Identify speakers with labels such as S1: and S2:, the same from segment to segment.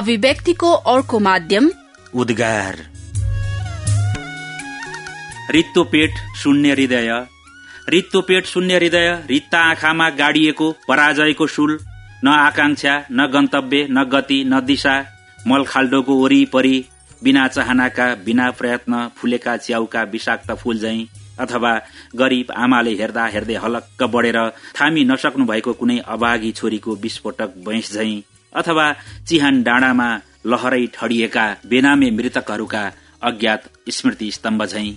S1: अभिव्यक्तिको अर्को माध्यम
S2: उद्गार। रित्तो पेट शून्य हृदय। रित्तो पेट शून्य हृदय रित्ता आँखामा गाडिएको पराजयको सुल न आकांक्षा न गन्तव्य न गति न दिशा मलखाल्डोको वरिपरि बिना चाहनाका बिना प्रयत्न फुलेका च्याउका विषाक्त फूल झै अथवा गरीब आमाले हेर्दा हेर्दै हलक्क बढेर थामी नसक्नु भएको कुनै अभागी छोरीको विस्फोटक बैंस झै अथवा चिहान डाँडामा लहरै ठडिएका बेनामे मृतकहरूका अज्ञात स्मृति स्तम्भ झै।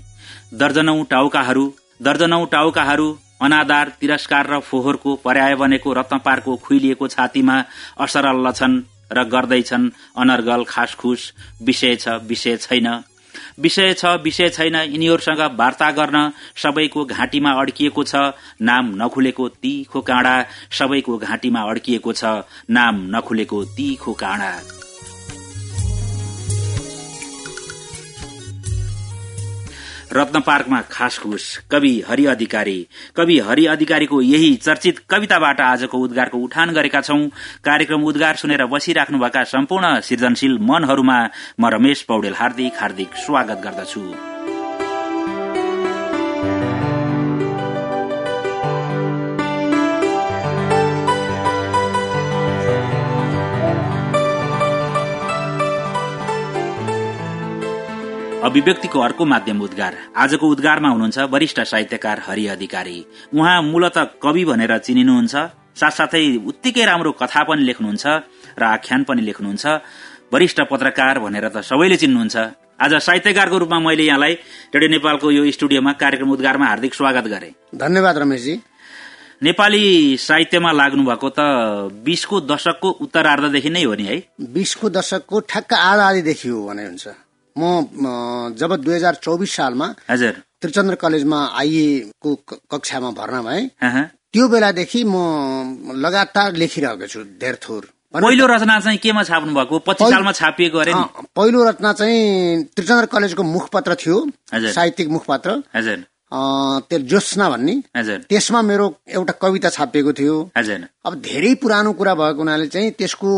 S2: दर्जनौ टाउकाहरू दर्जनौ टाउकाहरू अनादार तिरस्कार र फोहोरको पर्याय बनेको रत्नपारको खुइलिएको छातीमा असरल लछन् र गर्दैछन् अनर्गल खासखुस विषय छ विषय छैन। विषय छ विषय छैन यिनीहरूसँग वार्ता गर्न सबैको घाँटीमा अड्किएको छ। नाम नखुलेको तीखो काँडा सबैको घाँटीमा अड्किएको छ। नाम नखुलेको तीखो काँडा। रत्न पार्कमा खास खुस कवि हरि अधिकारी। कवि हरि अधिकारीको यही चर्चित कविताबाट आजको उद्गारको उठान गरेका छौं। कार्यक्रम उद्गार सुनेर बसिराख्नुभएका सम्पूर्ण सृजनशील मनहरूमा म रमेश पौडेल हार्दिक हार्दिक स्वागत गर्दछु। अभिव्यक्तिको अर्को माध्यम उद्गार। आजको उद्गारमा हुनुहुन्छ वरिष्ठ साहित्यकार हरि अधिकारी। उहाँ मूलत कवि भनेर चिनिनुहुन्छ साथसाथै उत्तिकै राम्रो कथा पनि लेख्नुहुन्छ र आख्यान पनि लेख्नुहुन्छ। वरिष्ठ पत्रकार भनेर त सबैले चिन्नुहुन्छ। आज साहित्यकारको रूपमा मैले यहाँलाई रेडियो नेपालको यो स्टुडियोमा कार्यक्रम उद्गारमा हार्दिक स्वागत गरे।
S3: धन्यवाद रमेशजी।
S2: नेपाली साहित्यमा लाग्नु भएको त बिसको दशकको उत्तरार्धदेखि नै हो नि है।
S3: बिसको दशकको ठ्याक्क आधा आधीदेखि हो भने हुन्छ। म जब दुई हजार चौबिस सालमा
S2: हजुर।
S3: त्रिचन्द्र कलेजमा आइए को कक्षामा भर्ना भए त्यो बेलादेखि म लगातार लेखिरहेको छु धेर थोर।
S2: पहिलो रचना चाहिँ केमा छाप्नु भएको? पच्चिस सालमा छापिएको अरे
S3: पहिलो रचना चाहिँ त्रिचन्द्र कलेजको मुखपत्र थियो साहित्यिक मुखपत्र।
S2: हजुर।
S3: त्यो ज्योत्सना भन्ने। त्यसमा मेरो एउटा कविता छापिएको थियो। अब धेरै पुरानो कुरा भएको हुनाले चाहिँ त्यसको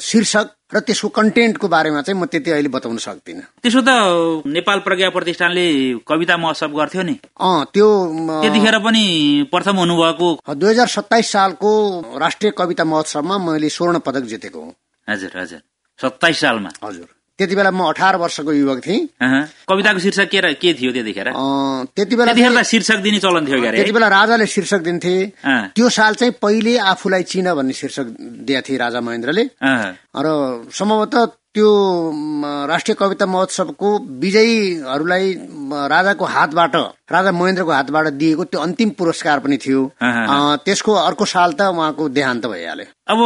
S3: शीर्षक र त्यसको कन्टेन्टको बारेमा चाहिँ म त्यति अहिले बताउन सक्दिनँ।
S2: त्यसो त नेपाल प्रज्ञा प्रतिष्ठानले कविता महोत्सव गर्थ्यो नि।
S3: त्यो
S2: त्यतिखेर पनि प्रथम हुनुभएको।
S3: दुई हजार सत्ताइस सालको राष्ट्रिय कविता महोत्सवमा मैले स्वर्ण पदक जितेको हुँ।
S2: हजुर हजुर। सत्ताइस सालमा।
S3: हजुर। त्यति बेला म अठार वर्षको युवक थिएँ।
S2: कविताको शीर्षक के के थियो त्यतिखेर?
S3: त्यति बेला
S2: शीर्षक दिने चलन थियो
S3: त्यति बेला राजाले शीर्षक दिन्थे। त्यो साल चाहिँ पहिले आफूलाई चिन भन्ने शीर्षक दिएको थिए राजा महेन्द्रले। र सम्भवतः त्यो राष्ट्रिय कविता महोत्सवको विजयीहरूलाई राजाको हातबाट राजा महेन्द्रको हातबाट दिएको त्यो अन्तिम पुरस्कार पनि थियो। त्यसको अर्को साल त उहाँको देहान्त भइहाल्यो।
S2: अब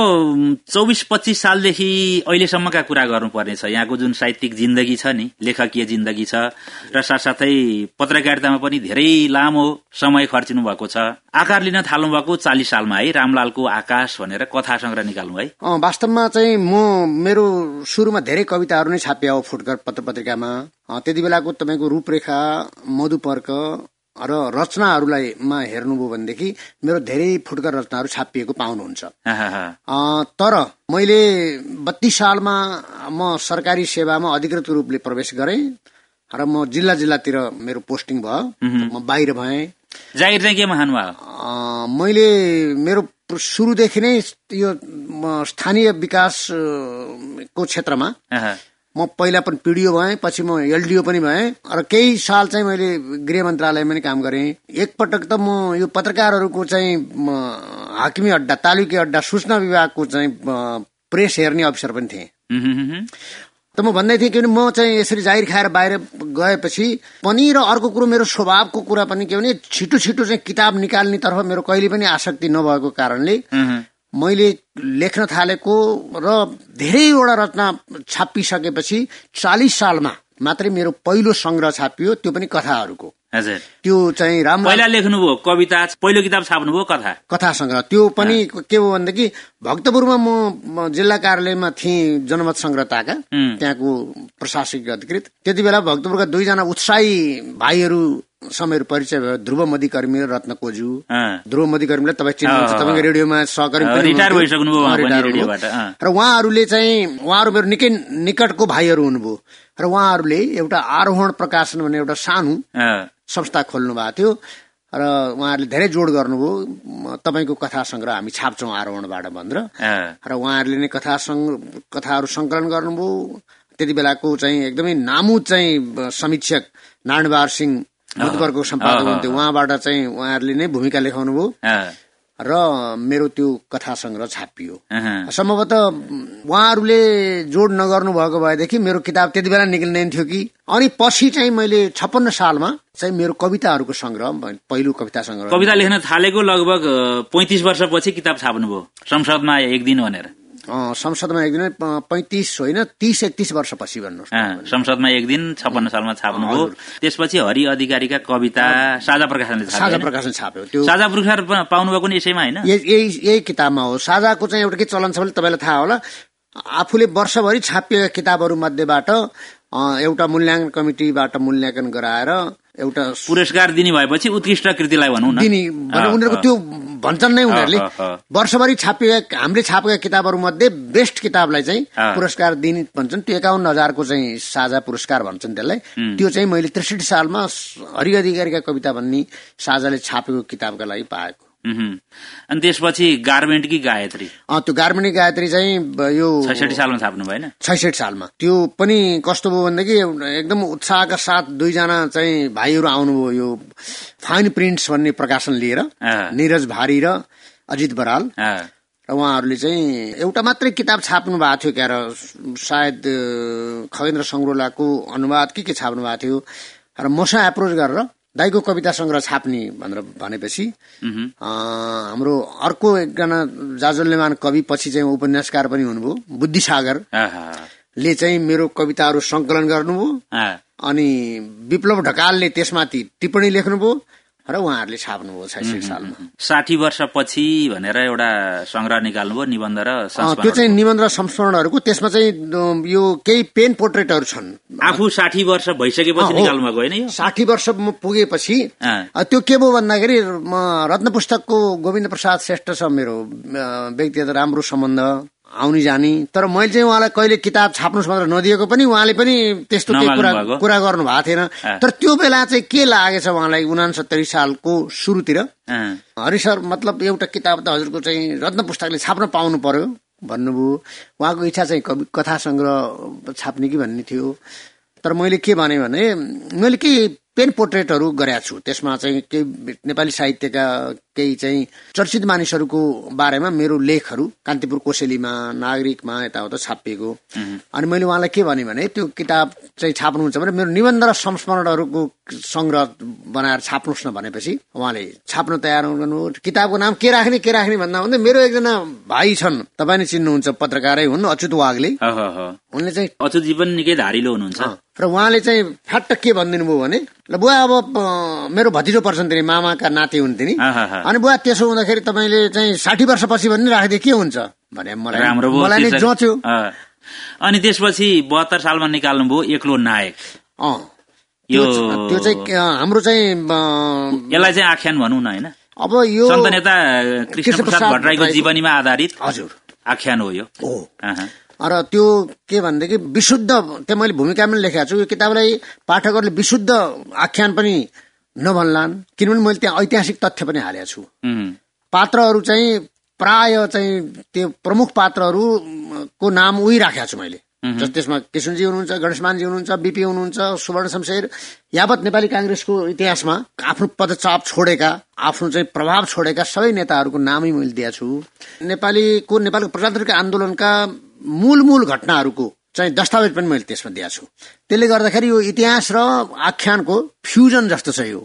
S2: चौबिस पच्चिस सालदेखि अहिलेसम्मका कुरा गर्नुपर्ने छ यहाँको जुन साहित्यिक जिन्दगी छ नि लेखकीय जिन्दगी छ र साथसाथै पत्रकारितामा पनि धेरै लामो समय खर्चिनु भएको छ। आकार लिन थाल्नु भएको चालिस सालमा है रामलालको आकाश भनेर कथा संग्रह निकाल्नु है।
S3: वास्तवमा चाहिँ म मेरो सुरुमा धेरै कविताहरू नै छापिया हो फुटकर पत्र पत्रिकामा त्यति बेलाको तपाईँको रूपरेखा मधुपर्क र रचनाहरूलाई मा हेर्नुभयो भनेदेखि मेरो धेरै फुटकर रचनाहरू छापिएको पाउनुहुन्छ। तर मैले बत्तीस सालमा म सरकारी सेवामा अधिकृत रूपले प्रवेश गरेँ र म जिल्ला जिल्लातिर मेरो पोस्टिङ भयो। म बाहिर भएँ।
S2: जागिर चाहिँ केमा
S3: मैले मेरो सुरुदेखि नै यो स्थानीय विकासको क्षेत्रमा म पहिला पनि पिडिओ भएँ पछि म एलडिओ पनि भएँ र केही साल चाहिँ मैले गृह मन्त्रालयमा पनि काम गरेँ। एकपटक त म यो पत्रकारहरूको चाहिँ हाकिमी अड्डा तालुकी अड्डा सूचना विभागको चाहिँ प्रेस हेर्ने अफिसर पनि थिएँ। त म भन्दै थिएँ किनभने म चाहिँ यसरी जाहिर खाएर बाहिर गएपछि पनि र अर्को कुरो मेरो स्वभावको कुरा पनि के भने छिटो छिटो चाहिँ किताब निकाल्नेतर्फ मेरो कहिले पनि आसक्ति नभएको कारणले मैले लेख्न थालेको र धेरैवटा रचना छापिसकेपछि चालिस सालमा मात्रै मेरो पहिलो संग्रह छापियो त्यो पनि कथाहरूको। त्यो चाहिँ राम्रो
S2: पहिला लेख्नुभयो कविता पहिलो किताब छाप्नुभयो कथा।
S3: कथा संग्रह। त्यो पनि के हो भनेदेखि भक्तपुरमा म जिल्ला कार्यालयमा थिएँ जनमत संग्रहताका। त्यहाँको प्रशासकीय अधिकृत। त्यति बेला भक्तपुरका दुईजना उत्साही भाइहरू समयहरू परिचय भयो। ध्रुव मधिकर्मी र रत्न कोजु ध्रुव मधिकर्मीलाई तपाईँ चिन्नुहुन्छ। तपाईँको रेडियोमा सहकर्मी र उहाँहरूले चाहिँ उहाँहरू मेरो निकै निकटको भाइहरू हुनुभयो। र उहाँहरूले एउटा आरोहण प्रकाशन भन्ने एउटा सानो संस्था खोल्नु भएको थियो। र उहाँहरूले धेरै जोड गर्नुभयो। तपाईँको कथा सङ्ग्रह हामी छाप्छौँ आरोहणबाट भनेर। र उहाँहरूले नै कथा कथाहरू सङ्कलन गर्नुभयो। त्यति बेलाको चाहिँ एकदमै नामु चाहिँ समीक्षक नारायणबहार सिंह बुधबरको सम्पादक हुन्थ्यो उहाँबाट चाहिँ उहाँहरूले नै भूमिका लेखाउनु भयो र मेरो त्यो कथा सङ्ग्रह छापियो सम्भवतः उहाँहरूले जोड नगर्नु भएको भएदेखि मेरो किताब त्यति बेला निक्लिने थियो कि। अनि पछि चाहिँ मैले छप्पन्न सालमा चाहिँ मेरो कविताहरूको संग्रह पहिलो कविता संग्रह
S2: कविता लेख्न थालेको लगभग पैतिस वर्षपछि किताब छाप्नुभयो। संसदमा एक दिन भनेर।
S3: संसदमा एक दिन पैतिस होइन तिस एकतिस वर्षपछि भन्नु
S2: संसदमा एक दिन छप्पन्न सालमा छाप्नुभयो। त्यसपछि हरि अधिकारीका कविता साझा प्रकाशनले
S3: साझा प्रकाशन छाप्यो।
S2: त्यो साझा पुरस्कार पाउनुभयो पनि यसैमा होइन?
S3: यही किताबमा हो। साझाको चाहिँ एउटा के चलन छ भने तपाईँलाई थाहा होला। आफूले वर्षभरि छापिएका किताबहरू मध्येबाट एउटा मूल्याङ्कन कमिटीबाट मूल्याङ्कन गराएर एउटा
S2: पुरस्कार दिने भएपछि उत्कृष्ट कृतिलाई भनौँ न।
S3: दिने उनीहरूको त्यो भन्छन् नै उनीहरूले। वर्षभरि छापिएका हामीले छापेका किताबहरू मध्ये बेस्ट किताबलाई चाहिँ पुरस्कार दिने भन्छन्। त्यो एकाउन्न हजारको चाहिँ साझा पुरस्कार भन्छन् त्यसलाई। त्यो चाहिँ मैले त्रिसठी सालमा हरि अधिकारीका कविता भन्ने साझाले छापेको किताबका लागि पाएको।
S2: अनि त्यसपछि गार्मेन्ट कि गायत्री
S3: त्यो गार्मेन्ट गायत्री चाहिँ यो
S2: छैसठी सालमा छाप्नु भएन?
S3: छैसठी सालमा। त्यो पनि कस्तो भयो भनेदेखि एकदम उत्साहका साथ दुईजना चाहिँ भाइहरू आउनुभयो यो फाइन प्रिन्ट्स भन्ने प्रकाशन लिएर निरज भारी र अजित बराल। र उहाँहरूले चाहिँ एउटा मात्रै किताब छाप्नु भएको थियो क्यार सायद खगेन्द्र सङ्ग्रोलाको अनुवाद के के छाप्नु भएको थियो। र मसँग एप्रोच गरेर दाईको कविता संग्रह छाप्ने भनेर भनेपछि हाम्रो अर्को एकजना जाजल्यमान कवि पछि चाहिँ उपन्यासकार पनि हुनुभयो बुद्धिसागर। ले चाहिँ मेरो कविताहरू संकलन गर्नुभयो अनि विप्लव ढकालले त्यसमाथि टिप्पणी लेख्नुभयो र उहाँहरूले छाप्नुभयो छैसठी सालमा।
S2: साठी वर्षपछि भनेर एउटा संग्रह निकाल्नुभयो निबन्ध र
S3: त्यो चाहिँ निबन्ध र संस्मरणहरूको त्यसमा चाहिँ यो केही पेन पोर्ट्रेटहरू छन्।
S2: आफू साठी वर्ष भइसकेपछि निकाल्नु भएको होइन
S3: साठी वर्ष पुगेपछि त्यो के भयो भन्दाखेरि रत्न पुस्तकको गोविन्द प्रसाद श्रेष्ठ छ मेरो व्यक्तिगत राम्रो सम्बन्ध। आउने जाने। तर मैले चाहिँ उहाँलाई कहिले किताब छाप्नुहोस् भनेर नदिएको पनि उहाँले पनि त्यस्तो केही कुरा कुरा गर्नु भएको थिएन तर त्यो बेला चाहिँ के लागेछ उहाँलाई उनासत्तरी सालको सुरुतिर? हरि सर मतलब एउटा किताब त हजुरको चाहिँ रत्न पुस्तकले छाप्न पाउनु पर्यो भन्नुभयो। उहाँको इच्छा चाहिँ कथा सङ्ग्रह छाप्ने कि भन्ने थियो। तर मैले के भने भने मैले के पेन पोर्ट्रेटहरू गरेका छु। त्यसमा चाहिँ केही नेपाली साहित्यका केही चाहिँ चर्चित मानिसहरूको बारेमा मेरो लेखहरू कान्तिपुर कोसेलीमा नागरिकमा यताउता छापिएको। अनि मैले उहाँलाई के भने भने त्यो किताब चाहिँ छाप्नुहुन्छ भने मेरो निबन्ध र संस्मरणहरूको सङ्ग्रह बनाएर छाप्नुहोस् न भनेपछि उहाँले छाप्न तयार गर्नु किताबको नाम के राख्ने के राख्ने भन्दा भन्दै मेरो एकजना भाइ छन्। तपाईँ नै चिन्नुहुन्छ पत्रकारै हुन् अच्युत वागले।
S2: उनले चाहिँ अच्युतजी पनि निकै धारिलो हुनुहुन्छ।
S3: र उहाँले चाहिँ फ्याट्ट के भनिदिनु भयो भने ल बुवा अब मेरो भतिजो पर्छन् तिनी मामाका नाति हुन् तिनी। अनि बुवा त्यसो हुँदाखेरि तपाईँले चाहिँ साठी वर्षपछि पनि राखिदिए के हुन्छ? भने मलाई मलाई नै जोच्यो
S2: अनि त्यसपछि बहत्तर सालमा निकाल्नु भयो एक्लो नायक।
S3: यो त्यो चाहिँ हाम्रो चाहिँ
S2: यसलाई चाहिँ आख्यान भनौँ न होइन?
S3: अब यो
S2: नेता कृष्ण प्रसाद भट्टराईको जीवनीमा आधारित
S3: हजुर।
S2: आख्यान हो यो।
S3: र त्यो के भनेदेखि विशुद्ध त्यो मैले भूमिकामा लेखेको छु यो किताबलाई पाठकहरूले विशुद्ध आख्यान पनि नभन्लान्। किनभने मैले त्यहाँ ऐतिहासिक तथ्य पनि हालेको छु। पात्रहरू चाहिँ प्राय चाहिँ त्यो प्रमुख पात्रहरूको नाम उही राखेको छु मैले। जस त्यसमा किशनजी हुनुहुन्छ गणेशमानजी हुनुहुन्छ बिपी हुनुहुन्छ सुवर्ण शमशेर यावत नेपाली काङ्ग्रेसको इतिहासमा आफ्नो पदचाप छोडेका आफ्नो चाहिँ प्रभाव छोडेका सबै नेताहरूको नामै मैले दिएको छु नेपालीको नेपालको प्रजातान्त्रिक आन्दोलनका मूल मूल घटनाहरूको चाहिँ दस्तावेज पनि मैले त्यसमा दिएको छु। त्यसले गर्दाखेरि यो इतिहास र आख्यानको फ्युजन जस्तो छ यो।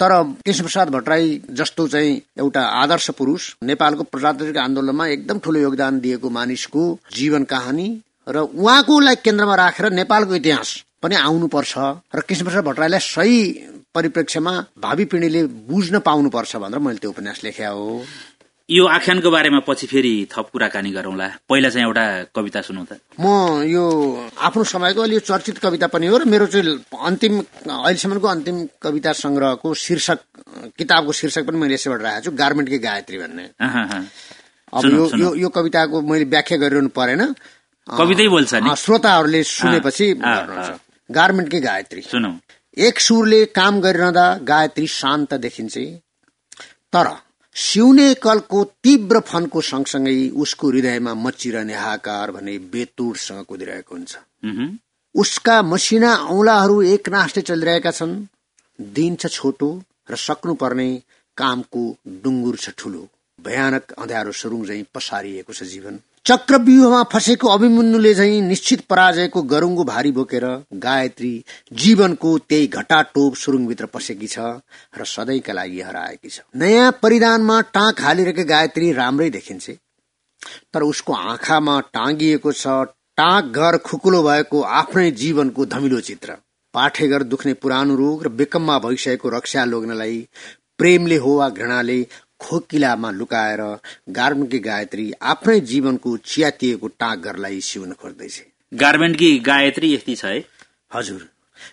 S3: तर कृष्णप्रसाद भट्टराई जस्तो चाहिँ एउटा आदर्श पुरुष नेपालको प्रजातान्त्रिक आन्दोलनमा एकदम ठुलो योगदान दिएको मानिसको जीवन कहानी र उहाँकोलाई केन्द्रमा राखेर नेपालको इतिहास पनि आउनुपर्छ र कृष्णप्रसाद भट्टराईलाई सही परिप्रेक्ष्यमा भावी पिँढीले बुझ्न पाउनुपर्छ भनेर मैले त्यो उपन्यास लेखे हो।
S2: यो आख्यानको बारेमा पछि फेरि थप कुराकानी गरौँला। पहिला चाहिँ एउटा कविता सुनौ त।
S3: म यो आफ्नो समयको अलि चर्चित कविता पनि हो र मेरो चाहिँ अन्तिम अहिलेसम्मको अन्तिम कविता संग्रहको शीर्षक किताबको शीर्षक पनि मैले यसैबाट राखेको छु गार्मेन्टकै गायत्री भन्ने। अब यो यो यो कविताको मैले व्याख्या गरिरहनु परेन।
S2: कवितै बोल्छ
S3: श्रोताहरूले सुनेपछि गार्मेन्टकै गायत्री। एक सुरले काम गरिरहँदा गायत्री शान्त देखिन्छ। तर सिउने कलको तीव्र फनको सँगसँगै उसको हृदयमा मचिरहने हाकार भने बेतुडसँग कुदिरहेको हुन्छ। उसका मसिना औलाहरू एक नास्टे चलिरहेका छन्। दिन छ छोटो र सक्नुपर्ने कामको डुङ्गुर छ ठुलो। भयानक अँध्यारो सुरुङ झै पसारिएको छ जीवन। चक्रव्यूहमा फसेको अभिमन्युले झै निश्चित पराजयको गरुङ्गो भारी बोकेर गायत्री जीवनको त्यही घटाटोप सुरुङभित्र पसेकी छ र सधैँका लागि हराएकी छ। नयाँ परिधानमा टाँक हालिरहेको गायत्री राम्रै देखिन्छ। तर उसको आँखामा टाँगिएको छ टाँक घर खुकुलो भएको आफ्नै जीवनको धमिलो चित्र। पाठेघर दुख्ने पुरानो रोग र बेकममा भइसकेको रक्षा लोग्नलाई प्रेमले हो वा घृणाले खोकिलामा लुकाएर गार्मेन्टकी गायत्री आफ्नै जीवनको चियातिएको टाँगरलाई सिउन खोज्दैछ।
S2: गार्मेन्टकी गायत्री यति छ है?
S3: हजुर।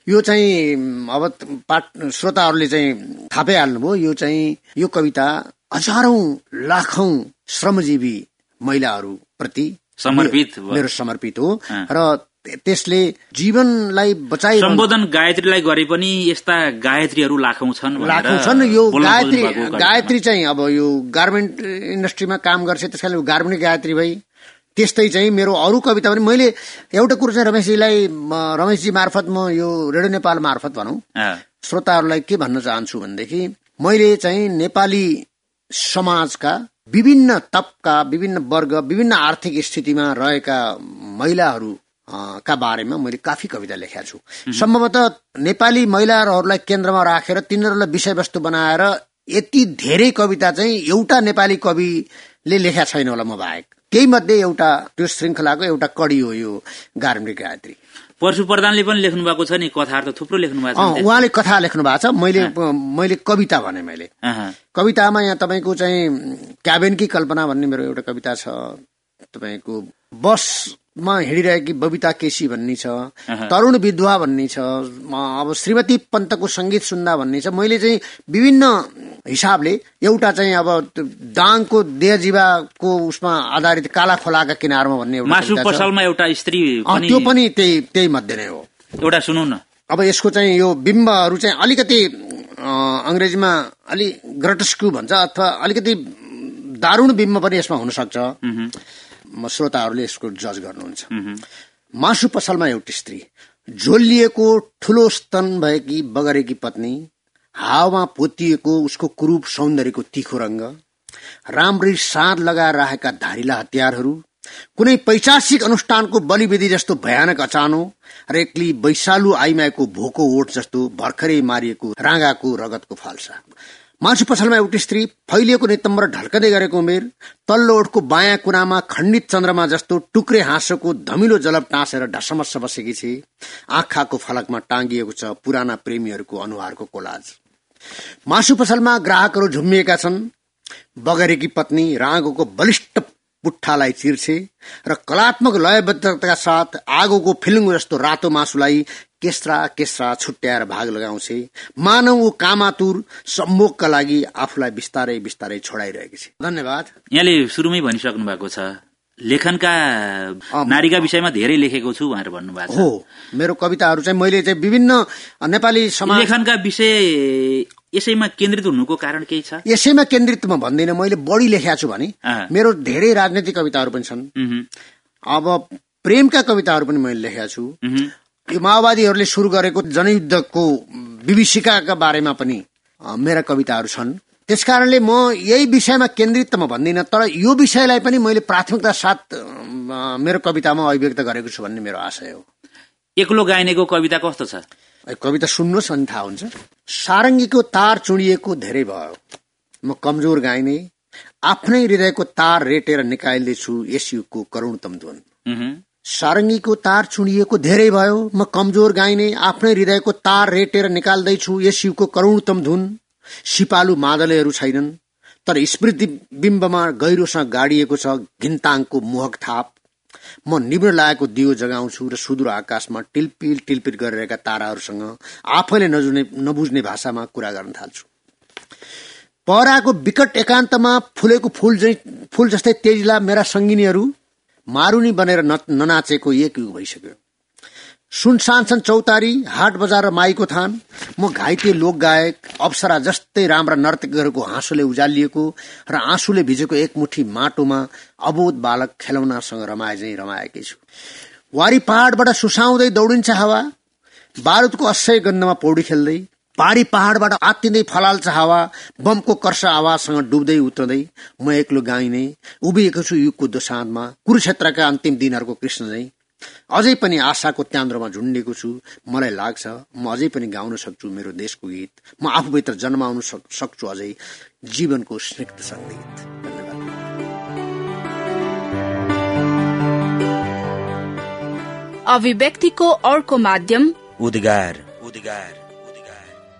S3: यो चाहिँ अब पाठ श्रोताहरूले चाहिँ थापै हाल्नुभयो यो चाहिँ यो कविता हजारौं लाखौं श्रमजीवी महिलाहरू प्रति
S2: समर्पित
S3: मेरो समर्पित हो। र त्यसले जीवनलाई बचाइ
S2: सम्बोधन गायत्रीलाई गरे पनि यस्ता गायत्रीहरू लाखौं छन्
S3: लाखौं छन् यो गायत्री गायत्री चाहिँ अब यो गार्मेन्ट इन्डस्ट्रीमा काम गर्छ त्यस कारण गार्मेन्ट गायत्री भई। त्यस्तै चाहिँ मेरो अरू कविता पनि मैले एउटा कुरो चाहिँ रमेशजीलाई रमेशजी मार्फत म यो रेडियो नेपाल मार्फत भनौँ। श्रोताहरूलाई के भन्न चाहन्छु भनेदेखि मैले चाहिँ नेपाली समाजका विभिन्न तपका विभिन्न वर्ग विभिन्न आर्थिक स्थितिमा रहेका महिलाहरू का बारेमा मैले काफी कविता लेखेका छु। सम्भवतः नेपाली महिलाहरूलाई केन्द्रमा राखेर तिनीहरूलाई विषयवस्तु बनाएर यति धेरै कविता चाहिँ एउटा नेपाली कविले लेखेका छैन होला म बाहेक। त्यही मध्ये एउटा त्यो श्रृङ्खलाको एउटा कडी हो यो गार्मिक गायत्री।
S2: परशु प्रधानले पनि लेख्नु भएको छ नि कथाहरू त थुप्रो लेख्नु भएको
S3: छ उहाँले कथा लेख्नु भएको छ मैले मैले कविता भने मैले। कवितामा यहाँ तपाईँको चाहिँ क्याबेनकी कल्पना भन्ने मेरो एउटा कविता छ। तपाईँको बस मा हिँडिरहेकी बबिता केसी भन्ने छ तरुण विधवा भन्ने छ अब श्रीमती पन्तको संगीत सुन्दा भन्ने छ। मैले चाहिँ विभिन्न हिसाबले एउटा चाहिँ अब दाङको देहजीवाको उसमा आधारित काला खोलाका किनारमा भन्ने
S2: एउटा स्त्री
S3: त्यो पनि त्यही त्यही मध्ये नै हो।
S2: एउटा सुनौ न।
S3: अब यसको चाहिँ यो बिम्बहरू चाहिँ अलिकति अङ्ग्रेजीमा अलि ग्रटस्कु भन्छ अथवा अलिकति दारुण बिम्ब पनि यसमा हुन सक्छ श्रोताहरूले यसको जज गर्नुहुन्छ। मासु पसलमा एउटी स्त्री झोलिएको ठुलो स्तन भएकी बगरेकी पत्नी हावामा पोतिएको उसको कुरूप सौन्दर्यको तिखो रङ्ग राम्ररी साँध लगाएर राखेका धारिला हतियारहरू कुनै पैचासिक अनुष्ठानको बलिविधि जस्तो भयानक अचानो र एक्ली वैशालु आइमाएको भोको ओठ जस्तो भर्खरै मारिएको राँगाको रगतको फाल्सा। मासु पसलमा एउटी स्त्री फैलिएको नितम्बर ढल्कदै गरेको उमेर तल्लो ओठको बायाँ कुनामा खण्डित चन्द्रमा जस्तो टुक्रे हाँसोको धमिलो जलब टाँसेर ढसमस्स बसेकी छे आँखाको फलकमा टाँगिएको छ पुराना प्रेमीहरूको अनुहारको कोलाज। मासु पसलमा ग्राहकहरू झुम्मिएका छन्। बगरेकी पत्नी राँगोको बलिष्ठ पुट्ठालाई चिर्छे र कलात्मक लयबद्धताका साथ आगोको फिल्म जस्तो रातो मासुलाई केस्रा केस्रा छुट्याएर भाग लगाउँछे। मानव कामातुर सम्भोगका लागि आफूलाई बिस्तारै बिस्तारै छोडाइरहेको छ। धन्यवाद।
S2: यहाँले सुरुमै भनिसक्नु भएको छ लेखनका नारीका विषयमा धेरै लेखेको छु भनेर भन्नुभएको
S3: हो मेरो कविताहरू चाहिँ मैले चाहिँ विभिन्न नेपाली समाज
S2: लेखनका विषय यसैमा केन्द्रित हुनुको कारण केही छ?
S3: यसैमा केन्द्रित म भन्दिनँ मैले बढी लेखेको छु भने मेरो धेरै राजनैतिक कविताहरू पनि छन्। अब प्रेमका कविताहरू पनि मैले लेखेका छु। यो माओवादीहरूले सुरु गरेको जनयुद्धको विभीषिकाका बारेमा पनि मेरा कविताहरू छन्। त्यसकारणले म यही विषयमा केन्द्रित त म भन्दिनँ तर यो विषयलाई पनि मैले प्राथमिकता साथ मेरो कवितामा अभिव्यक्त गरेको छु भन्ने मेरो आशय हो।
S2: एक्लो गाइनेको कविता कस्तो छ?
S3: कविता सुन्नुहोस् अनि थाहा हुन्छ। सारङ्गीको तार चुडिएको धेरै भयो। म कमजोर गाइने आफ्नै हृदयको तार रेटेर निकाल्दैछु यस युगको करुणतम ध्वन। सारङ्गीको तार चुनिएको धेरै भयो। म कमजोर गाइने आफ्नै हृदयको तार रेटेर निकाल्दैछु यस युगको करुणतम धुन। सिपालु मादलेहरू छैनन् तर स्मृति बिम्बमा गहिरोसँग गाडिएको छ घिन्ताङको मोहक थाप। म निब्र लागेको दियो जगाउँछु र सुदूर आकाशमा टिलपिल टिलपिल गरिरहेका ताराहरूसँग आफैले नजुने नबुझ्ने भाषामा कुरा गर्न थाल्छु। पहराको विकट एकान्तमा फुलेको फुल फुल जस्तै तेजिला मेरा सङ्गिनीहरू मारुनी बनेर ननाचेको एक युग भइसक्यो। सुनसान छन् चौतारी हाट बजार र माईको थान म घाइते लोक गायक अप्सरा जस्तै राम्रा नर्तकीहरूको हाँसोले उजालिएको र आँसुले भिजेको एक मुठी माटोमा अबोध बालक खेलौनासँग रमाए झै रमाएकै छु। वारी पहाडबाट सुसाउँदै दौडिन्छ हावा बारुदको असह्य गन्धमा पौडी खेल्दै पहाडी पहाडबाट आत्तिँदै फलाल्छ हावा बमको कर्ष आवाजसँग डुब्दै उत्रदै म एक्लो गाइने उभिएको छु युगको दोसाँधमा कुरुक्षेत्रका अन्तिम दिनहरूको कृष्ण झै अझै पनि आशाको त्यान्द्रोमा झुन्डेको छु मलाई लाग्छ म अझै पनि गाउन सक्छु मेरो देशको गीत म आफूभित्र जन्माउन सक्छु अझै जीवनको स्निग्ध सङ्गीत।
S1: अभिव्यक्तिको अर्को माध्यम
S2: उद्गार। उद्गार।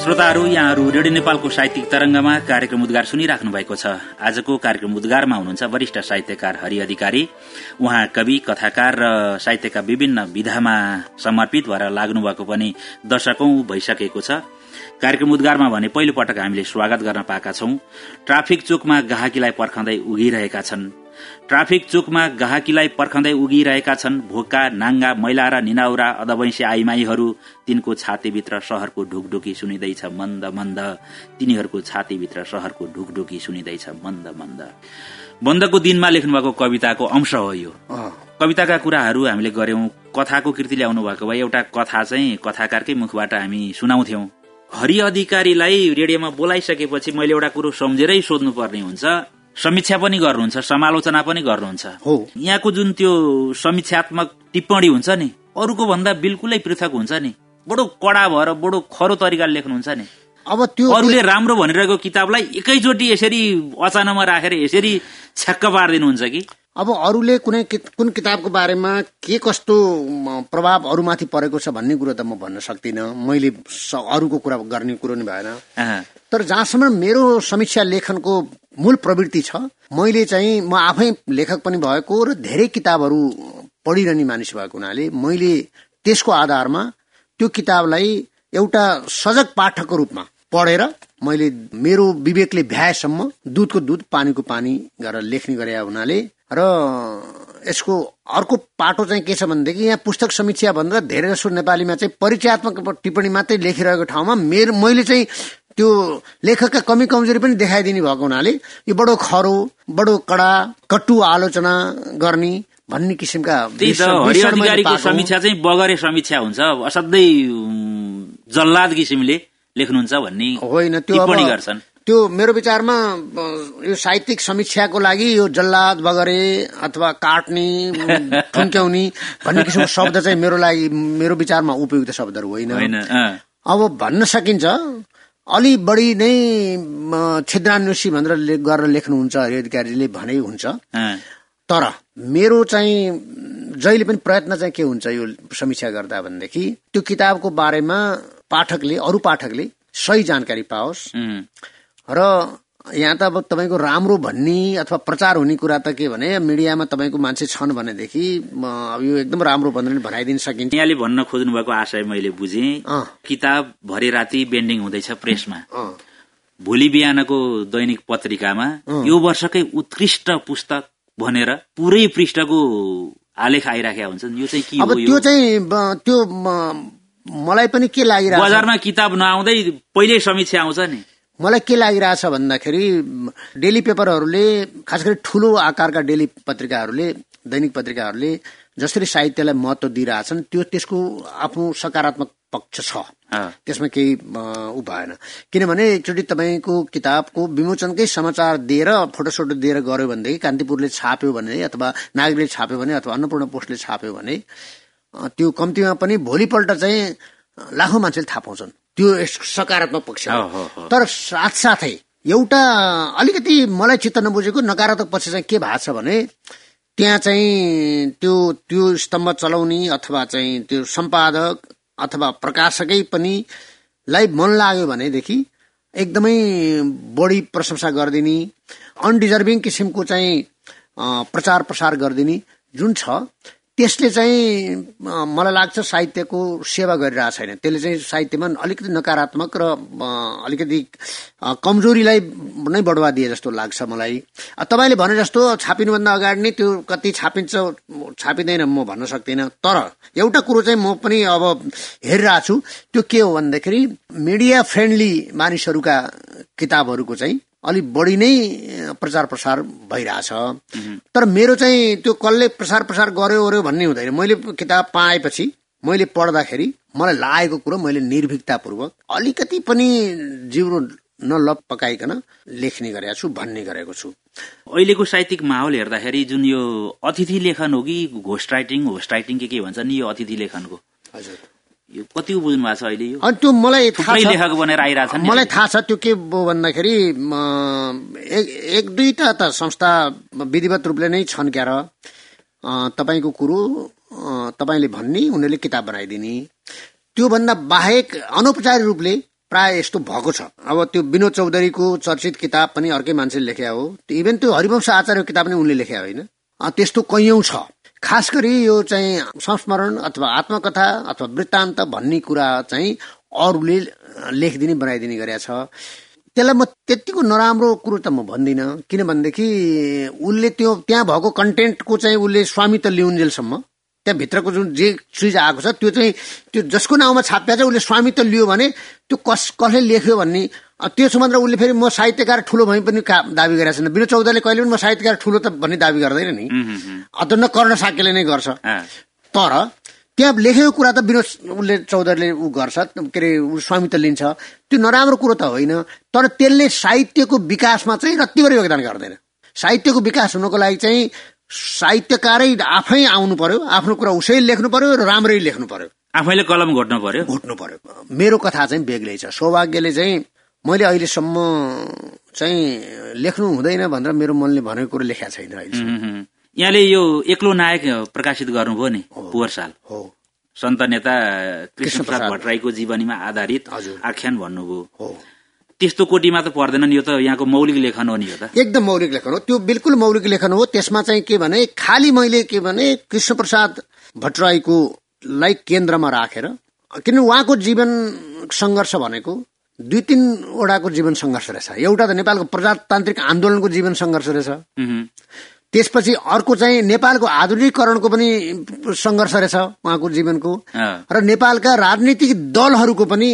S2: श्रोताहरू यहाँहरू रेडियो नेपालको साहित्यिक तरंगमा कार्यक्रम उद्गार सुनिराख्नु भएको छ। आजको कार्यक्रम उद्गारमा हुनुहुन्छ वरिष्ठ साहित्यकार हरि अधिकारी। उहाँ कवि कथाकार र साहित्यका विभिन्न विधामा समर्पित भएर लाग्नु भएको पनि दशकौं भइसकेको छ। कार्यक्रम उद्गारमा भने पहिलो पटक हामीले स्वागत गर्न पाएका छौं। ट्राफिक चोकमा गाहकीलाई पर्खँदै उघिरहेका छन्। ट्राफिक चोकमा गाहकीलाई पर्खँदै उगिरहेका छन् भोका नाङ्गा मैला र निनाउरा अधवैंसी आइमाईहरू तिनको छातीभित्र शहरको ढुकढुकी सुनिँदैछ मन्द मन्द। तिनीहरूको छातीभित्र शहरको ढुकढुकी सुनिँदैछ मन्द मन्द। बन्दको दिनमा लेख्नुभएको कविताको अंश हो यो। कविताका कुराहरू हामीले गर्यौं कथाको कृति ल्याउनु भएको भए एउटा कथा चाहिँ कथाकारकै मुखबाट हामी सुनाउँथ्यौं। हरि अधिकारीलाई रेडियोमा बोलाइसकेपछि मैले एउटा कुरो सम्झेरै सोध्नुपर्ने हुन्छ। समीक्षा पनि गर्नुहुन्छ समालोचना पनि गर्नुहुन्छ।
S3: हो।
S2: यहाँको जुन त्यो समीक्षात्मक टिप्पणी हुन्छ नि अरूको भन्दा बिल्कुलै पृथक हुन्छ नि। बडो कडा भएर बडो खरो तरिकाले लेख्नुहुन्छ नि।
S3: अब त्यो
S2: अरूले राम्रो भनिरहेको किताबलाई एकैचोटि यसरी अचानकमा राखेर यसरी छ्याक्क पारिदिनुहुन्छ कि?
S3: अब अरूले कुनै कुन किताबको बारेमा के कस्तो प्रभाव अरूमाथि परेको छ भन्ने कुरो त म भन्न सक्दिनँ। मैले अरूको कुरा गर्ने कुरो नै भएन। तर जहाँसम्म मेरो समीक्षा लेखनको मूल प्रवृत्ति छ मैले चाहिँ म आफै लेखक पनि भएको र धेरै किताबहरू पढिरहने मानिस भएको हुनाले मैले त्यसको आधारमा त्यो किताबलाई एउटा सजग पाठकको रूपमा पढेर मैले मेरो विवेकले भ्याएसम्म दुधको दुध पानीको पानी गरेर लेख्ने गरे हुनाले र यसको अर्को पाटो चाहिँ के छ भनेदेखि यहाँ पुस्तक समीक्षा भनेर धेरै जसो नेपालीमा चाहिँ परिचयात्मक टिप्पणी मात्रै लेखिरहेको ठाउँमा मेरो मैले चाहिँ त्यो लेखकका कमी कमजोरी पनि देखाइदिने भएको हुनाले यो बडो खरो बडो कडा कटु आलोचना गर्ने भन्ने किसिमका
S2: समीक्षा चाहिँ बगरे समीक्षा हुन्छ। असाध्यै जल्लाद किसिमले लेख्नुहुन्छ भन्ने
S3: होइन त्यो गर्छन्। त्यो मेरो विचारमा यो साहित्यिक समीक्षाको लागि यो जल्लाद बगरे अथवा काट्ने ठुन्क्याउने भन्ने किसिमको शब्द चाहिँ मेरो लागि मेरो विचारमा उपयुक्त शब्दहरू होइन। अब भन्न सकिन्छ अलि बढी नै छिद्रान्वेषी भनेर गरेर लेख्नुहुन्छ हरि अधिकारीले भने हुन्छ। तर मेरो चाहिँ जहिले पनि प्रयत्न चाहिँ के हुन्छ यो समीक्षा गर्दा भनेदेखि त्यो किताबको बारेमा पाठकले अरू पाठकले सही जानकारी पाओस्। र यहाँ त अब तपाईँको राम्रो भन्ने अथवा प्रचार हुने कुरा त के भने मिडियामा तपाईँको मान्छे छन् भनेदेखि यो एकदम राम्रो भनेर भनाइदिन सकिन्छ।
S2: यहाँले भन्न खोज्नु भएको आशय मैले बुझेँ। किताब भरे राति बेन्डिङ हुँदैछ प्रेसमा। भोलि बिहानको दैनिक पत्रिकामा यो वर्षकै उत्कृष्ट पुस्तक भनेर पुरै पृष्ठको आलेख आइराखेका हुन्छन्। यो चाहिँ के
S3: अब त्यो चाहिँ त्यो मलाई पनि के लागिरहेको
S2: बजारमा किताब नआउँदै पहिल्यै समीक्षा आउँछ नि।
S3: मलाई के लागिरहेछ भन्दाखेरि डेली पेपरहरूले खास गरी ठुलो आकारका डेली पत्रिकाहरूले दैनिक पत्रिकाहरूले जसरी साहित्यलाई महत्व दिइरहेछन् त्यो त्यसको आफ्नो सकारात्मक पक्ष छ। त्यसमा केही ऊ भएन। किनभने एकचोटि तपाईँको किताबको विमोचनकै समाचार दिएर फोटोसोटो दिएर गऱ्यो भनेदेखि कान्तिपुरले छाप्यो भने अथवा नागरिकले छाप्यो भने अथवा अन्नपूर्ण पोस्टले छाप्यो भने त्यो कम्तीमा पनि भोलिपल्ट चाहिँ लाखौँ मान्छेले थाहा पाउँछन्। त्यो सकारात्मक पक्ष तर साथसाथै एउटा अलिकति मलाई चित्त नबुझेको नकारात्मक पक्ष चाहिँ के भएको छ भने त्यहाँ चाहिँ त्यो त्यो स्तम्भ चलाउने अथवा चाहिँ त्यो सम्पादक अथवा प्रकाशकै पनि लाई मन लाग्यो भनेदेखि एकदमै बढी प्रशंसा गरिदिने अनडिजर्भिङ किसिमको चाहिँ प्रचार प्रसार गरिदिने जुन छ त्यसले चाहिँ मलाई लाग्छ साहित्यको सेवा गरिरहेको छैन। त्यसले चाहिँ साहित्यमा अलिकति नकारात्मक र अलिकति कमजोरीलाई नै बढुवा दिए जस्तो लाग्छ मलाई। तपाईँले भने जस्तो छापिनुभन्दा अगाडि नै त्यो कति छापिन्छ छापिँदैन म भन्न सक्दिनँ। तर एउटा कुरो चाहिँ म पनि अब हेरिरहेको छु त्यो के हो भन्दाखेरि मिडिया फ्रेन्डली मानिसहरूका किताबहरूको चाहिँ अलिक बढी नै प्रचार प्रसार भइरहेछ। तर मेरो चाहिँ त्यो कसले प्रसार प्रसार गर्यो ओर्यो भन्ने हुँदैन। मैले किताब पाएपछि मैले पढ्दाखेरि मलाई लागेको कुरो मैले निर्भीकतापूर्वक अलिकति पनि जिउरो नलप पकाइकन लेख्ने गरेको छु भन्ने गरेको छु।
S2: अहिलेको साहित्यिक माहौल हेर्दाखेरि जुन यो अतिथि लेखन हो कि घोस्ट राइटिङ होस्ट राइटिङ के के भन्छ नि यो अतिथि लेखनको? हजुर। यो कति बुझ्नु भएको छ अहिले यो?
S3: अनि त्यो मलाई थाहा
S2: छ। लेखक बनेर आइरहेछ
S3: मलाई थाहा छ त्यो के भन्दाखेरि एक दुईटा त संस्था विधिवत रूपले नै छन् क्यार। तपाईँको कुरो तपाईँले भन्ने उनीहरूले किताब बनाइदिने। त्योभन्दा बाहेक अनौपचारिक रूपले प्राय यस्तो भएको छ। अब त्यो विनोद चौधरीको चर्चित किताब पनि अर्कै मान्छेले लेख्या हो। इभन त्यो हरिवंश आचार्यको किताब पनि उनले लेख्या होइन। त्यस्तो कैयौं छ। खास गरी यो चाहिँ संस्मरण अथवा आत्मकथा अथवा वृत्तान्त भन्ने कुरा चाहिँ अरूले लेखिदिने बनाइदिने गरेका छ। त्यसलाई म त्यतिको नराम्रो कुरो त म भन्दिनँ किनभनेदेखि उसले त्यो त्यहाँ भएको कन्टेन्टको चाहिँ उसले स्वामित्व लिउन्जेलसम्म त्यहाँभित्रको जुन जे चिज आएको छ त्यो चाहिँ त्यो जसको नाउँमा छाप्या चाहिँ उसले स्वामित्व लियो भने त्यो कस कसले लेख्यो भन्ने त्यसो मात्र उसले फेरि म साहित्यकार ठुलो भए पनि दावी गरेको छैन। विनोद चौधरीले कहिले पनि म साहित्यकार ठुलो त भन्ने दावी गर्दैन नि। अत न कर्ण साक्यले नै गर्छ। तर त्यहाँ लेखेको कुरा त विनोद उसले चौधरीले ऊ गर्छ के अरे स्वामित्व लिन्छ। त्यो नराम्रो कुरो त होइन तर त्यसले साहित्यको विकासमा चाहिँ रत्तिभर योगदान गर्दैन। साहित्यको विकास हुनको लागि चाहिँ साहित्यकारै आफै आउनु पर्यो आफ्नो कुरा उसै लेख्नु पर्यो र राम्रै लेख्नु पर्यो।
S2: आफैले कलम घोट्नु पर्यो।
S3: घोट्नु पर्यो। मेरो कथा चाहिँ बेग्लै छ। सौभाग्यले चाहिँ मैले अहिलेसम्म चाहिँ लेख्नु हुँदैन भनेर मेरो मनले भनेको कुरो लेखेको छैन अहिले
S2: यहाँले यो एक्लो नायक प्रकाशित गर्नुभयो नि पोहोर साल। हो। सन्त नेता कृष्ण प्रसाद भट्टराईको जीवनीमा आधारित आख्यान भन्नुभयो। हो। त्यस्तो कोटीमा त पर्दैन नि यो त यहाँको मौलिक लेखन हो नि यो त।
S3: एकदम मौलिक लेखन हो। त्यो बिल्कुल मौलिक लेखन हो। त्यसमा चाहिँ के भने खालि मैले के भने कृष्ण प्रसाद भट्टराईको लाई केन्द्रमा राखेर किनभने उहाँको जीवन सङ्घर्ष भनेको दुई तिनवटाको जीवन सङ्घर्ष रहेछ। एउटा त नेपालको प्रजातान्त्रिक आन्दोलनको जीवन सङ्घर्ष रहेछ। त्यसपछि अर्को चाहिँ नेपालको आधुनिकरणको पनि सङ्घर्ष रहेछ उहाँको जीवनको। र नेपालका राजनीतिक दलहरूको पनि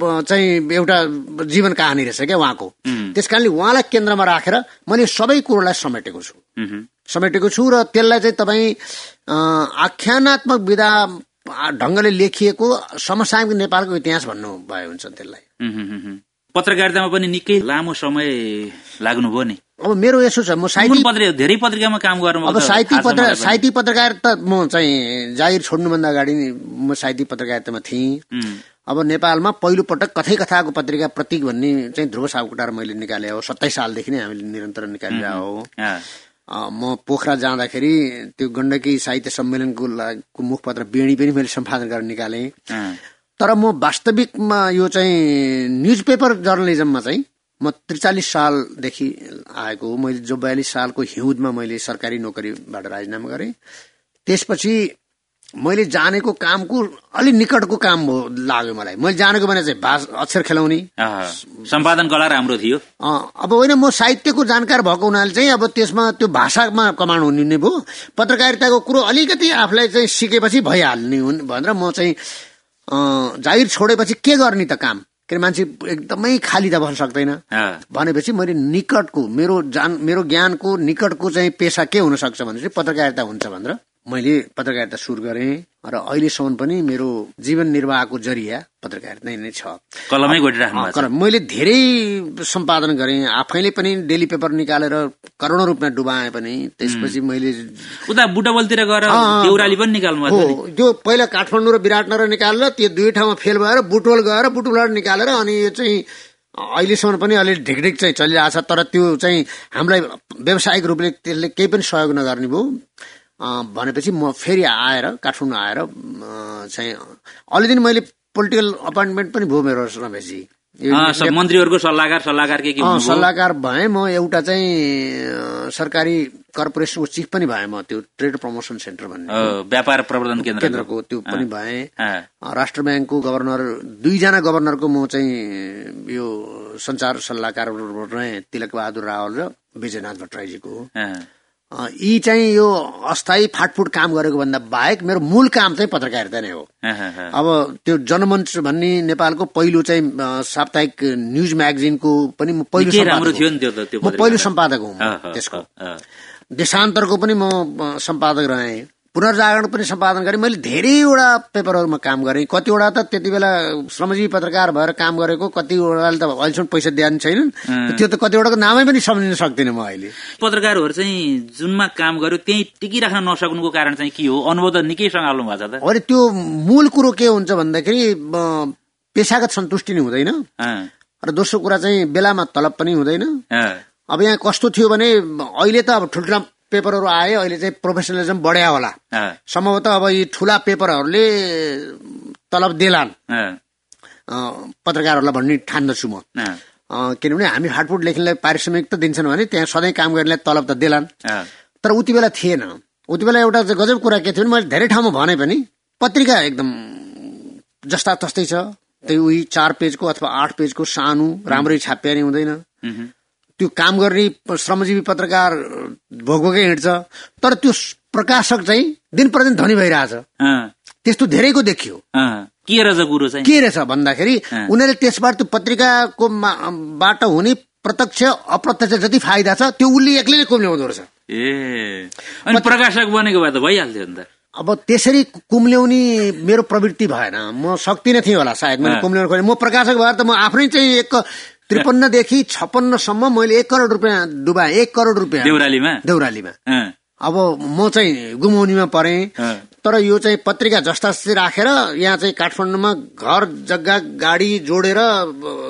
S3: चाहिँ एउटा जीवन कहानी रहेछ क्या उहाँको। त्यस कारणले उहाँलाई केन्द्रमा राखेर मैले सबै कुरोलाई समेटेको छु। समेटेको छु र त्यसलाई चाहिँ तपाईँ आख्यानात्मक विधा ढङ्गले लेखिएको समसामयिक नेपालको इतिहास भन्नु भयो हुन्छ त्यसलाई।
S2: पत्रकारितामा पनि निकै लामो समय लाग्नुभयो नि।
S3: अब मेरो यसो छ म
S2: साहित्य धेरै पत्रिकामा काम गर्नु
S3: अब साहित्यिक पत्र साहित्यिक पत्रकारिता म चाहिँ जागिर छोड्नुभन्दा अगाडि म साहित्यिक पत्रकारितामा थिएँ। अब नेपालमा पहिलो पटक कथै कथाको पत्रिका प्रतीक भन्ने चाहिँ ध्रुव सापकोटार मैले निकाले हो सत्ताइस सालदेखि नै हामीले निरन्तर निकालिरहेको हो। म पोखरा जाँदाखेरि त्यो गण्डकी साहित्य सम्मेलनको मुखपत्र बेणी पनि मैले सम्पादन गरेर निकालेँ। तर म वास्तविकमा यो चाहिँ न्युज पेपर जर्नलिजममा चाहिँ म त्रिचालिस सालदेखि आएको हो। मैले जो बयालिस सालको हिउँदमा मैले सरकारी नोकरीबाट राजीनामा गरेँ। त्यसपछि मैले जानेको कामको अलि निकटको काम लाग्यो मलाई। मैले जानेको भने चाहिँ भाष अक्षर खेलाउने।
S2: सम्पादन कला राम्रो थियो।
S3: अब होइन म साहित्यको जानकार भएको हुनाले चाहिँ अब त्यसमा त्यो भाषामा कमान्ड हुने भयो। पत्रकारिताको कुरो अलिकति आफूलाई चाहिँ सिकेपछि भइहाल्ने हुन् भनेर म चाहिँ जागिर छोडेपछि के गर्ने त काम? के मान्छे एकदमै खाली त बस्न सक्दैन। भनेपछि मैले निकटको मेरो जान मेरो ज्ञानको निकटको चाहिँ पेसा के हुन सक्छ भने चाहिँ पत्रकारिता हुन्छ भनेर। मैले पत्रकारिता सुरु गरेँ र अहिलेसम्म पनि मेरो जीवन निर्वाहको जरिया पत्रकारिता नै छ।
S2: कलमै
S3: मैले धेरै सम्पादन गरेँ। आफैले पनि डेली पेपर निकालेर करोडौँ रुपियाँ डुबाएँ पनि। त्यसपछि मैले
S2: उता बुटबलतिर गएर देउराली पनि निकाल्नु
S3: हो। त्यो पहिला काठमाडौँ र विराटनगर निकालेर त्यो दुई ठाउँमा फेल भएर बुटवल गएर बुटवलबाट निकालेर अनि यो चाहिँ अहिलेसम्म पनि अलिक ढिकढिक चाहिँ चलिरहेको छ। तर त्यो चाहिँ हामीलाई व्यावसायिक रूपले त्यसले केही पनि सहयोग नगर्ने भयो। भनेपछि म फेरि आएर काठमाडौँ आएर चाहिँ अलि दिन मैले पोलिटिकल अपोइन्टमेन्ट पनि भयो मेरो रमेशजी।
S2: मन्त्रीहरूको सल्लाहकार सल्लाहकार के
S3: सल्लाहकार भएँ म एउटा चाहिँ सरकारी कर्पोरेसनको चिफ पनि भएँ म त्यो ट्रेड प्रमोसन सेन्टर भन्ने।
S2: व्यापार प्रवर्धन
S3: केन्द्र। केन्द्रको त्यो पनि भएँ। राष्ट्र ब्याङ्कको गभर्नर दुईजना गभर्नरको म चाहिँ यो संचार सल्लाहकार रहेँ तिलक बहादुर रावल र विजयनाथ भट्टराईजीको यी चाहिँ यो अस्थायी फाटफुट काम गरेको भन्दा बाहेक मेरो मूल काम चाहिँ पत्रकारिता नै हो। अब त्यो जनमञ्च भन्ने नेपालको पहिलो चाहिँ साप्ताहिक न्युज म्यागजिनको पनि म पहिलो म पहिलो सम्पादक हुँ त्यसको। देशान्तरको पनि म सम्पादक रहेँ। पुनर्जागरण पनि सम्पादन गरेँ। मैले धेरैवटा पेपरहरूमा काम गरेँ। कतिवटा त त्यति बेला श्रमजीवी पत्रकार भएर काम गरेको कतिवटाले त अहिलेसम्म पैसा दिएन छैनन्। त्यो त कतिवटाको नामै पनि सम्झिन सक्दिनँ म अहिले।
S2: पत्रकारहरू चाहिँ जुनमा काम गर्यो त्यही टिकिराख्न नसक्नुको कारण चाहिँ के हो? अनुभव त निकै सङ्घाल्नु भएको छ त।
S3: अरे त्यो मूल कुरो के हुन्छ भन्दाखेरि पेसागत सन्तुष्टि नै हुँदैन। र दोस्रो कुरा चाहिँ बेलामा तलब पनि हुँदैन। अब यहाँ कस्तो थियो भने अहिले त अब ठुल्ठुला पेपरहरू आए अहिले चाहिँ प्रोफेसनलिजम बढ्या होला। सम्भवतः अब यी ठुला पेपरहरूले तलब देलान्। पत्रकारहरूलाई भन्ने ठान्दछु म। किनभने हामी हाटफुट लेख्नेलाई पारिश्रमिक त दिन्छन् भने त्यहाँ सधैँ काम गर्नेलाई तलब त देलान्। तर उति बेला थिएन। उति बेला एउटा गजब कुरा के थियो भने मैले धेरै ठाउँमा भने पनि पत्रिका एकदम जस्ता तस्तै छ। त्यही उही चार पेजको अथवा आठ पेजको सानो राम्रै छापिया नै हुँदैन त्यो काम गर्ने श्रमजीवी पत्रकार भोगोकै हिँड्छ। तर त्यो प्रकाशक चाहिँ दिन प्रतिदिन धनी भइरहेछ। त्यस्तो धेरैको देखियो।
S2: के रहेछ कुरो चाहिँ?
S3: के रहेछ भन्दाखेरि उनीहरूले त्यसबाट त्यो पत्रिकाको बाट हुने प्रत्यक्ष अप्रत्यक्ष जति फाइदा छ त्यो उसले एक्लै नै कुम्ल्याउँदो रहेछ।
S2: ए। अनि प्रकाशक बनेको भए त भइहाल्थ्यो नि त।
S3: अब त्यसरी कुम्ल्याउने मेरो प्रवृत्ति भएन। म सक्दिनँ थिएँ होला सायद। मैले कुम्ल्याउनु खोजेँ। म प्रकाशक भएर त म आफ्नै चाहिँ एक त्रिपन्नदेखि छप्पन्नसम्म मैले एक करोड रुपियाँ डुबाएँ एक करोड रुपियाँ
S2: देउरालीमा?
S3: देउरालीमा। अब म चाहिँ गुमाउनेमा परेँ तर यो चाहिँ पत्रिका जस्ता राखेर यहाँ चाहिँ काठमाडौँमा घर जग्गा गाडी जोडेर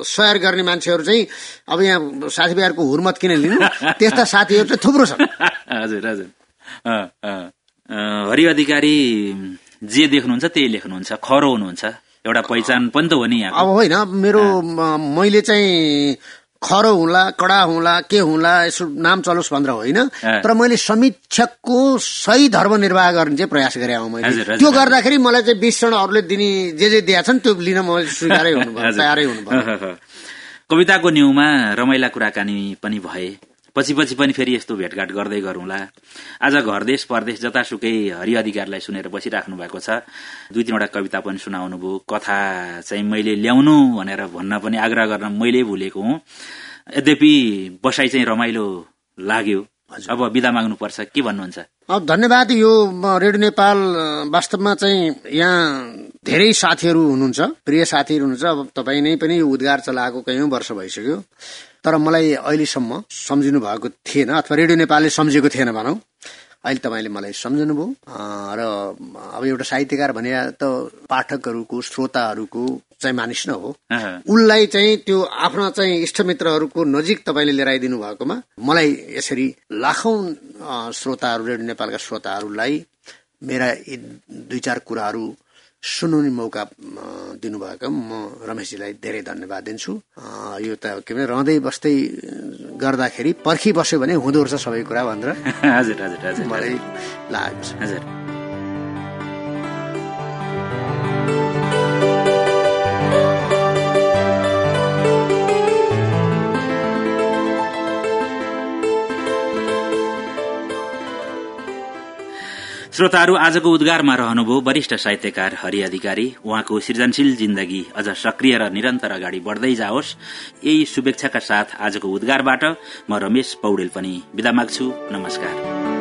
S3: सहर गर्ने मान्छेहरू चाहिँ अब यहाँ साथीभाइहरूको हुर्मत किन लिनु? त्यस्ता साथीहरू चाहिँ थुप्रो छ
S2: हजुर हजुर। हरि अधिकारी जे देख्नुहुन्छ त्यही लेख्नुहुन्छ खरो हुनुहुन्छ। एउटा पहिचान पनि त हो नि
S3: अब होइन मेरो मैले चाहिँ खरो हुला कडा हुला के हुला यसो नाम चलोस् भनेर होइन। तर मैले समीक्षकको सही धर्म निर्वाह गर्ने चाहिँ प्रयास गरेँ मैले। त्यो गर्दाखेरि मलाई चाहिँ अरूले दिने जे जे दिएछन् छन् त्यो लिन मैले स्वीकारै हुनु तयारै हुनु
S2: कविताको न्युमा रमाइला कुराकानी पनि भए। पछि पछि पनि फेरि यस्तो भेटघाट गर्दै गरौँला। आज घर देश परदेश जतासुकै हरि अधिकारलाई सुनेर बसिराख्नु भएको छ। दुई तिनवटा कविता पनि सुनाउनु भयो। कथा चाहिँ मैले ल्याउनु भनेर भन्न पनि आग्रह गर्न मैले भुलेको हुँ। यद्यपि बसाई चाहिँ रमाइलो लाग्यो। अब विदा माग्नुपर्छ। के भन्नुहुन्छ?
S3: अब धन्यवाद। यो रेडियो नेपाल वास्तवमा चाहिँ यहाँ धेरै साथीहरू हुनुहुन्छ। प्रिय साथीहरू हुनुहुन्छ। अब तपाईँ नै पनि उद्गार चलाएको कैयौँ वर्ष भइसक्यो। तर मलाई अहिलेसम्म सम्झिनु भएको थिएन अथवा रेडियो नेपालले सम्झेको थिएन भनौँ। अहिले तपाईँले मलाई सम्झनुभयो र अब एउटा साहित्यकार भने त पाठकहरूको श्रोताहरूको चाहिँ मानिस न हो। उसलाई चाहिँ त्यो आफ्नो चाहिँ इष्टमित्रहरूको नजिक तपाईँले लिएर आइदिनु भएकोमा मलाई यसरी लाखौं श्रोताहरू रेडियो नेपालका श्रोताहरूलाई मेरा दुई चार कुराहरू सुनाउने मौका दिनुभएको म रमेशजीलाई धेरै धन्यवाद दिन्छु। यो त के भने रहँदै बस्दै गर्दाखेरि पर्खी बस्यो भने हुँदो रहेछ सबै कुरा भनेर।
S2: हजुर हजुर हजुर।
S3: मलाई लाग्छ।
S2: हजुर। श्रोताहरू आजको उद्गारमा रहनुभयो वरिष्ठ साहित्यकार हरि अधिकारी उहाँको सृजनशील जिन्दगी अझ सक्रिय र निरन्तर अगाडि बढ़दै जाओस्। यही शुभेच्छाका साथ आजको उद्गारबाट म रमेश पौडेल पनि विदा माग्छु। नमस्कार।